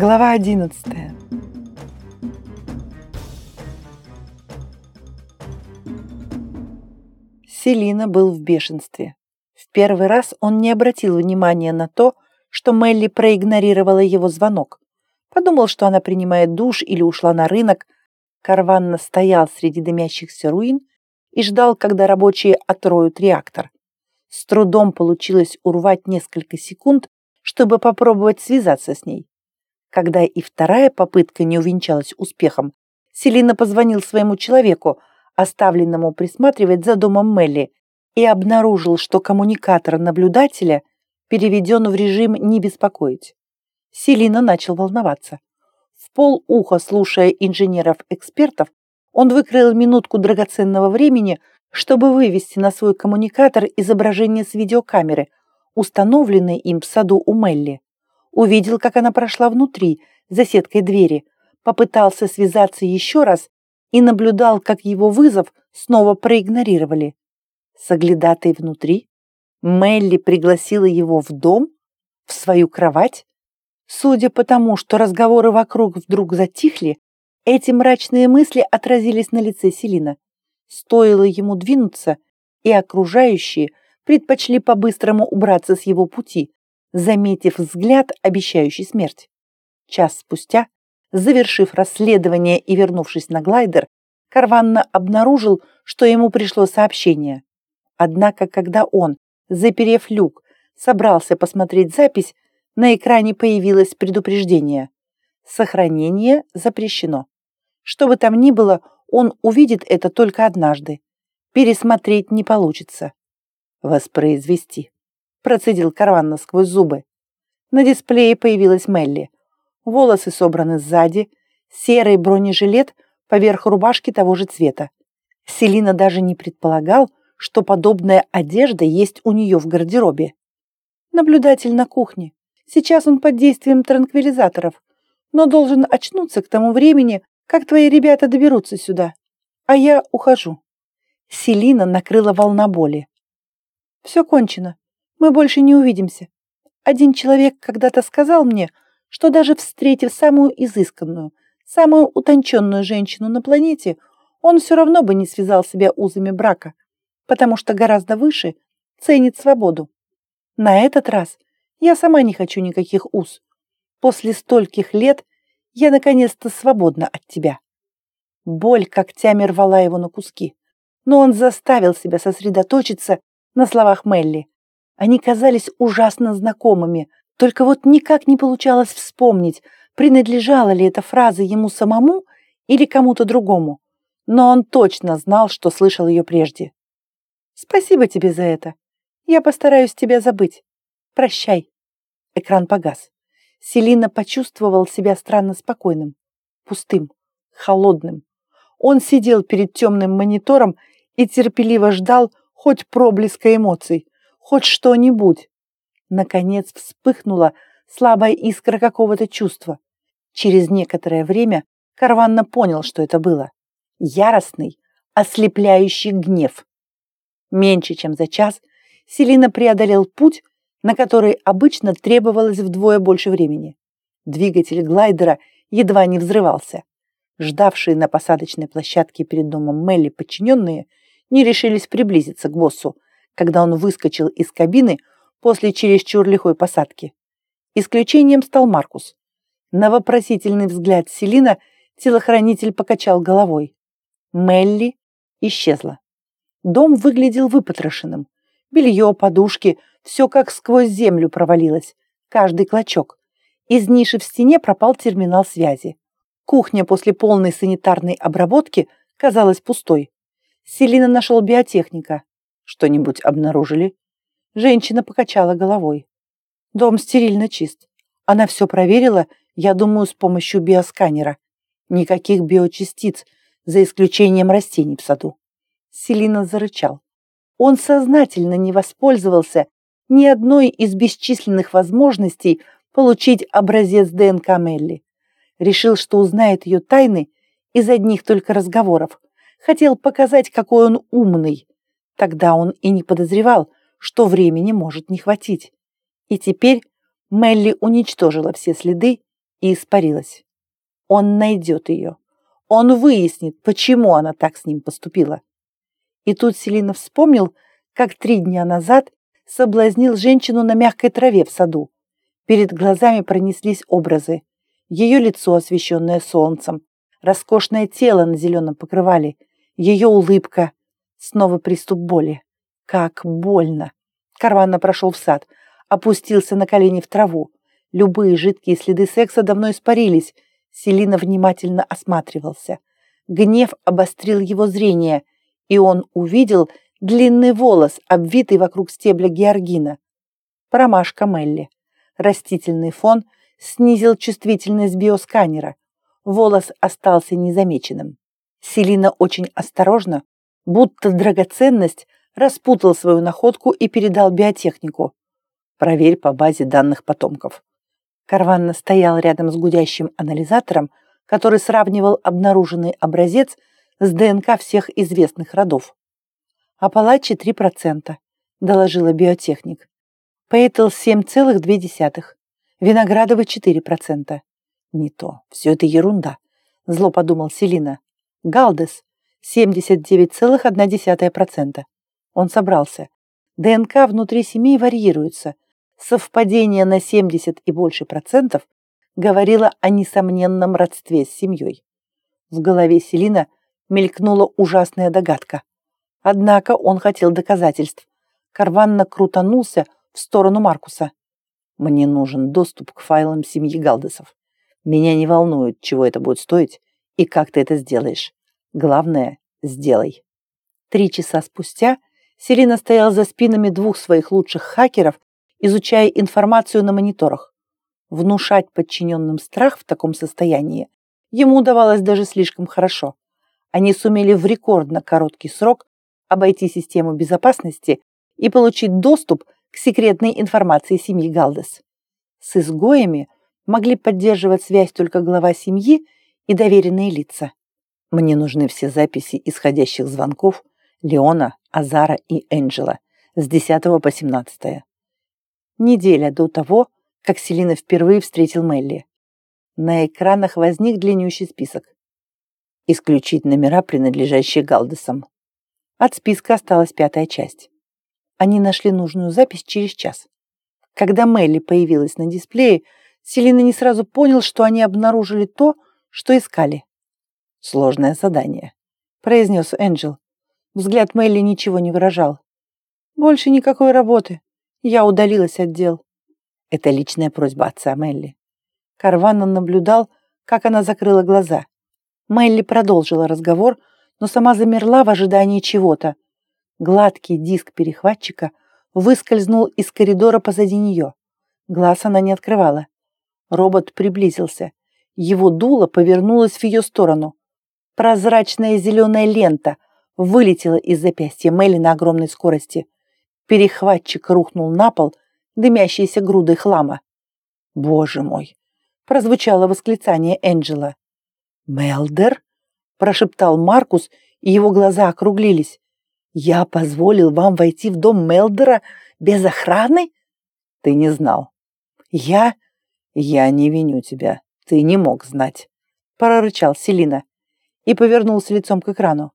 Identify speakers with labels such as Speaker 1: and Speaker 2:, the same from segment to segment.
Speaker 1: Глава 11. Селина был в бешенстве. В первый раз он не обратил внимания на то, что Мелли проигнорировала его звонок. Подумал, что она принимает душ или ушла на рынок. Карванна стоял среди дымящихся руин и ждал, когда рабочие отроют реактор. С трудом получилось урвать несколько секунд, чтобы попробовать связаться с ней. Когда и вторая попытка не увенчалась успехом, Селина позвонил своему человеку, оставленному присматривать за домом Мелли, и обнаружил, что коммуникатор наблюдателя переведен в режим «не беспокоить». Селина начал волноваться. В пол уха, слушая инженеров-экспертов, он выкроил минутку драгоценного времени, чтобы вывести на свой коммуникатор изображение с видеокамеры, установленной им в саду у Мелли увидел, как она прошла внутри, за сеткой двери, попытался связаться еще раз и наблюдал, как его вызов снова проигнорировали. Соглядатый внутри? Мелли пригласила его в дом? В свою кровать? Судя по тому, что разговоры вокруг вдруг затихли, эти мрачные мысли отразились на лице Селина. Стоило ему двинуться, и окружающие предпочли по-быстрому убраться с его пути, заметив взгляд, обещающий смерть. Час спустя, завершив расследование и вернувшись на глайдер, Карванна обнаружил, что ему пришло сообщение. Однако, когда он, заперев люк, собрался посмотреть запись, на экране появилось предупреждение. Сохранение запрещено. Что бы там ни было, он увидит это только однажды. Пересмотреть не получится. Воспроизвести процедил Карванна сквозь зубы. На дисплее появилась Мелли. Волосы собраны сзади, серый бронежилет поверх рубашки того же цвета. Селина даже не предполагал, что подобная одежда есть у нее в гардеробе. Наблюдатель на кухне. Сейчас он под действием транквилизаторов, но должен очнуться к тому времени, как твои ребята доберутся сюда. А я ухожу. Селина накрыла волна боли. Все кончено. Мы больше не увидимся. Один человек когда-то сказал мне, что даже встретив самую изысканную, самую утонченную женщину на планете, он все равно бы не связал себя узами брака, потому что гораздо выше ценит свободу. На этот раз я сама не хочу никаких уз. После стольких лет я наконец-то свободна от тебя. Боль когтями рвала его на куски, но он заставил себя сосредоточиться на словах Мелли. Они казались ужасно знакомыми, только вот никак не получалось вспомнить, принадлежала ли эта фраза ему самому или кому-то другому. Но он точно знал, что слышал ее прежде. «Спасибо тебе за это. Я постараюсь тебя забыть. Прощай». Экран погас. Селина почувствовал себя странно спокойным, пустым, холодным. Он сидел перед темным монитором и терпеливо ждал хоть проблеска эмоций, хоть что-нибудь. Наконец вспыхнула слабая искра какого-то чувства. Через некоторое время Карванна понял, что это было. Яростный, ослепляющий гнев. Меньше чем за час Селина преодолел путь, на который обычно требовалось вдвое больше времени. Двигатель глайдера едва не взрывался. Ждавшие на посадочной площадке перед домом Мелли подчиненные не решились приблизиться к боссу, когда он выскочил из кабины после чересчур лихой посадки. Исключением стал Маркус. На вопросительный взгляд Селина телохранитель покачал головой. Мелли исчезла. Дом выглядел выпотрошенным. Белье, подушки, все как сквозь землю провалилось. Каждый клочок. Из ниши в стене пропал терминал связи. Кухня после полной санитарной обработки казалась пустой. Селина нашел биотехника. Что-нибудь обнаружили? Женщина покачала головой. Дом стерильно чист. Она все проверила, я думаю, с помощью биосканера. Никаких биочастиц, за исключением растений в саду. Селина зарычал. Он сознательно не воспользовался ни одной из бесчисленных возможностей получить образец ДНК Мелли. Решил, что узнает ее тайны из одних только разговоров. Хотел показать, какой он умный. Тогда он и не подозревал, что времени может не хватить. И теперь Мелли уничтожила все следы и испарилась. Он найдет ее. Он выяснит, почему она так с ним поступила. И тут Селина вспомнил, как три дня назад соблазнил женщину на мягкой траве в саду. Перед глазами пронеслись образы. Ее лицо, освещенное солнцем, роскошное тело на зеленом покрывале, ее улыбка. Снова приступ боли. Как больно. Карванна прошел в сад, опустился на колени в траву. Любые жидкие следы секса давно испарились. Селина внимательно осматривался. Гнев обострил его зрение, и он увидел длинный волос, обвитый вокруг стебля георгина. Промашка Мелли. Растительный фон снизил чувствительность биосканера. Волос остался незамеченным. Селина очень осторожно, будто драгоценность, распутал свою находку и передал биотехнику. Проверь по базе данных потомков. Карванна стоял рядом с гудящим анализатором, который сравнивал обнаруженный образец с ДНК всех известных родов. «Апалачи 3%, — доложила биотехник. Пейтл 7,2%, Виноградовый 4%. Не то, все это ерунда, зло подумал Селина. Галдес 79,1%. Он собрался. ДНК внутри семей варьируется — совпадение на 70 и больше процентов говорило о несомненном родстве с семьей. В голове Селина мелькнула ужасная догадка. Однако он хотел доказательств. Карванно крутанулся в сторону Маркуса. «Мне нужен доступ к файлам семьи Галдесов. Меня не волнует, чего это будет стоить и как ты это сделаешь. Главное, сделай». Три часа спустя Селина стоял за спинами двух своих лучших хакеров изучая информацию на мониторах. Внушать подчиненным страх в таком состоянии ему удавалось даже слишком хорошо. Они сумели в рекордно короткий срок обойти систему безопасности и получить доступ к секретной информации семьи Галдес. С изгоями могли поддерживать связь только глава семьи и доверенные лица. Мне нужны все записи исходящих звонков Леона, Азара и Энджела с 10 по 17 неделя до того, как Селина впервые встретил Мелли. На экранах возник длиннющий список. Исключить номера, принадлежащие Галдесам. От списка осталась пятая часть. Они нашли нужную запись через час. Когда Мелли появилась на дисплее, Селина не сразу понял, что они обнаружили то, что искали. «Сложное задание», — произнес Энджел. Взгляд Мелли ничего не выражал. «Больше никакой работы. Я удалилась от дел. Это личная просьба отца Мелли. Карвана наблюдал, как она закрыла глаза. Мелли продолжила разговор, но сама замерла в ожидании чего-то. Гладкий диск перехватчика выскользнул из коридора позади нее. Глаз она не открывала. Робот приблизился. Его дуло повернулось в ее сторону. Прозрачная зеленая лента вылетела из запястья Мелли на огромной скорости. Перехватчик рухнул на пол, дымящейся грудой хлама. «Боже мой!» — прозвучало восклицание Энджела. «Мелдер?» — прошептал Маркус, и его глаза округлились. «Я позволил вам войти в дом Мелдера без охраны?» «Ты не знал». «Я...» «Я не виню тебя. Ты не мог знать», — прорычал Селина и повернулся лицом к экрану.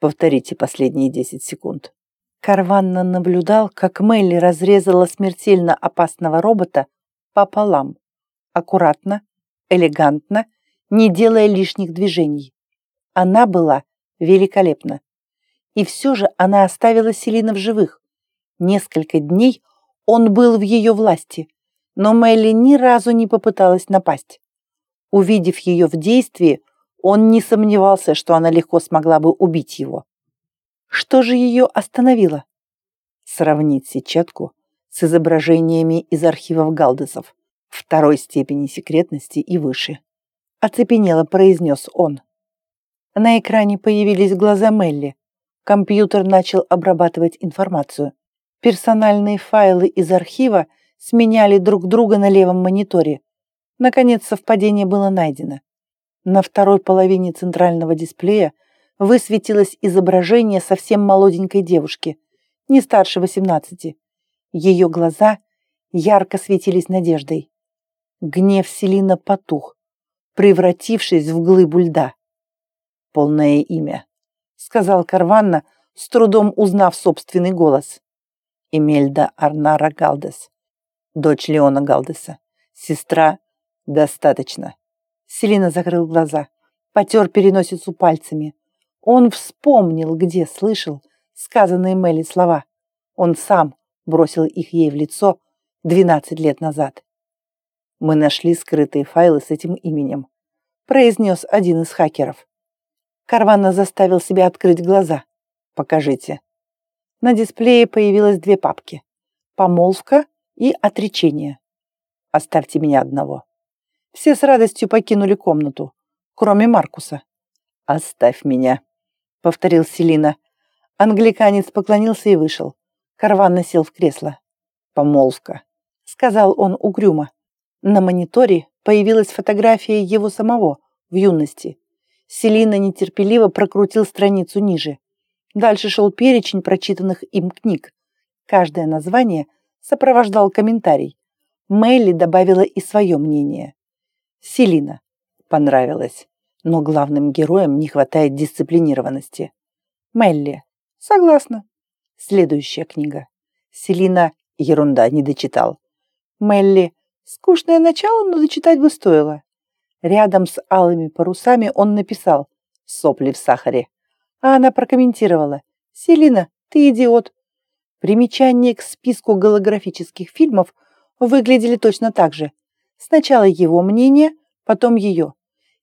Speaker 1: «Повторите последние десять секунд». Карванна наблюдал, как Мелли разрезала смертельно опасного робота пополам. Аккуратно, элегантно, не делая лишних движений. Она была великолепна. И все же она оставила Селина в живых. Несколько дней он был в ее власти, но Мелли ни разу не попыталась напасть. Увидев ее в действии, он не сомневался, что она легко смогла бы убить его. Что же ее остановило? Сравнить сетчатку с изображениями из архивов Галдесов второй степени секретности и выше. Оцепенело произнес он. На экране появились глаза Мелли. Компьютер начал обрабатывать информацию. Персональные файлы из архива сменяли друг друга на левом мониторе. Наконец совпадение было найдено. На второй половине центрального дисплея высветилось изображение совсем молоденькой девушки, не старше восемнадцати. Ее глаза ярко светились надеждой. Гнев Селина потух, превратившись в глыбу льда. «Полное имя», — сказал Карванна, с трудом узнав собственный голос. Эмельда Арнара Галдес, дочь Леона Галдеса, сестра «Достаточно». Селина закрыл глаза, потер переносицу пальцами. Он вспомнил, где слышал сказанные Мелли слова. Он сам бросил их ей в лицо 12 лет назад. «Мы нашли скрытые файлы с этим именем», произнес один из хакеров. Карвана заставил себя открыть глаза. «Покажите». На дисплее появилось две папки. «Помолвка» и «Отречение». «Оставьте меня одного». Все с радостью покинули комнату, кроме Маркуса. «Оставь меня», — повторил Селина. Англиканец поклонился и вышел. Карван сел в кресло. «Помолвка», — сказал он угрюмо. На мониторе появилась фотография его самого в юности. Селина нетерпеливо прокрутил страницу ниже. Дальше шел перечень прочитанных им книг. Каждое название сопровождал комментарий. Мелли добавила и свое мнение. Селина. Понравилось. Но главным героям не хватает дисциплинированности. Мелли. Согласна. Следующая книга. Селина. Ерунда, не дочитал. Мелли. Скучное начало, но дочитать бы стоило. Рядом с алыми парусами он написал «Сопли в сахаре». А она прокомментировала «Селина, ты идиот». Примечания к списку голографических фильмов выглядели точно так же. Сначала его мнение, потом ее.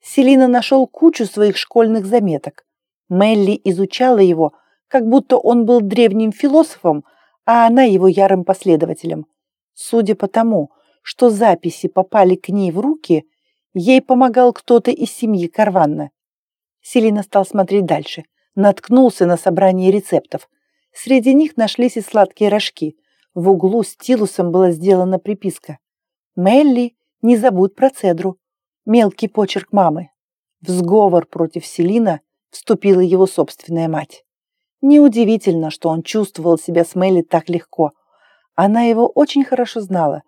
Speaker 1: Селина нашел кучу своих школьных заметок. Мелли изучала его, как будто он был древним философом, а она его ярым последователем. Судя по тому, что записи попали к ней в руки, ей помогал кто-то из семьи Карванна. Селина стал смотреть дальше наткнулся на собрание рецептов. Среди них нашлись и сладкие рожки. В углу стилусом была сделана приписка. «Мелли, не забудь про цедру». Мелкий почерк мамы. В сговор против Селина вступила его собственная мать. Неудивительно, что он чувствовал себя с Мелли так легко. Она его очень хорошо знала.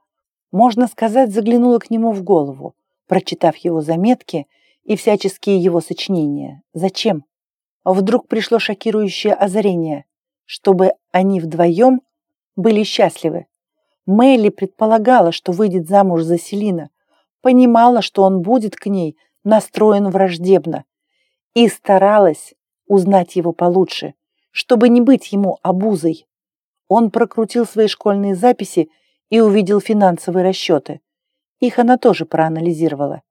Speaker 1: Можно сказать, заглянула к нему в голову, прочитав его заметки и всяческие его сочинения. Зачем? вдруг пришло шокирующее озарение, чтобы они вдвоем были счастливы. Мелли предполагала, что выйдет замуж за Селина, понимала, что он будет к ней настроен враждебно и старалась узнать его получше, чтобы не быть ему обузой. Он прокрутил свои школьные записи и увидел финансовые расчеты. Их она тоже проанализировала.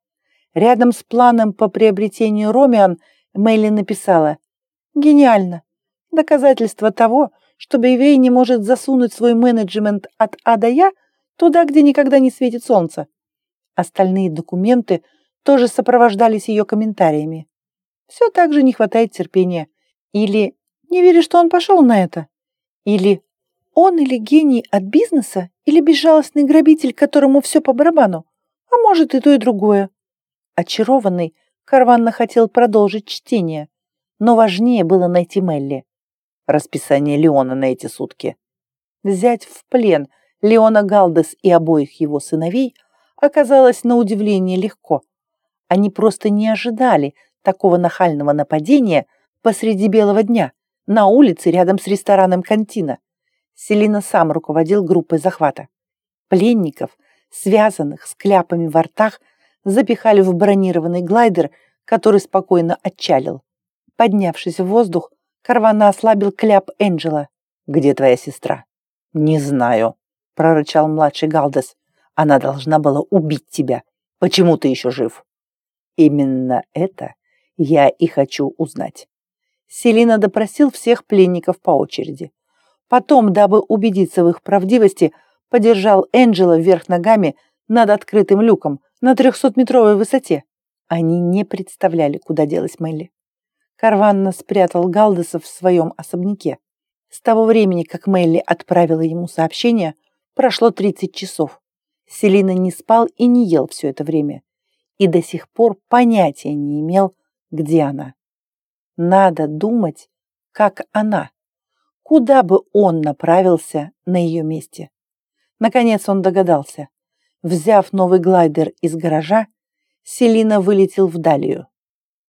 Speaker 1: Рядом с планом по приобретению Ромиан Мелли написала Гениально. Доказательство того, что Бейвей не может засунуть свой менеджмент от А до Я туда, где никогда не светит солнце. Остальные документы тоже сопровождались ее комментариями. Все так же не хватает терпения. Или не веришь, что он пошел на это? Или он или гений от бизнеса, или безжалостный грабитель, которому все по барабану? А может и то, и другое. Очарованный, Карванна хотел продолжить чтение но важнее было найти Мелли. Расписание Леона на эти сутки. Взять в плен Леона Галдес и обоих его сыновей оказалось на удивление легко. Они просто не ожидали такого нахального нападения посреди белого дня на улице рядом с рестораном «Кантина». Селина сам руководил группой захвата. Пленников, связанных с кляпами во ртах, запихали в бронированный глайдер, который спокойно отчалил. Поднявшись в воздух, Карвана ослабил кляп Энджела. «Где твоя сестра?» «Не знаю», — прорычал младший Галдес. «Она должна была убить тебя. Почему ты еще жив?» «Именно это я и хочу узнать». Селина допросил всех пленников по очереди. Потом, дабы убедиться в их правдивости, подержал Энджела вверх ногами над открытым люком на трехсотметровой высоте. Они не представляли, куда делась Мелли. Карванна спрятал Галдеса в своем особняке. С того времени, как Мелли отправила ему сообщение, прошло 30 часов. Селина не спал и не ел все это время. И до сих пор понятия не имел, где она. Надо думать, как она. Куда бы он направился на ее месте? Наконец он догадался. Взяв новый глайдер из гаража, Селина вылетел в Далию.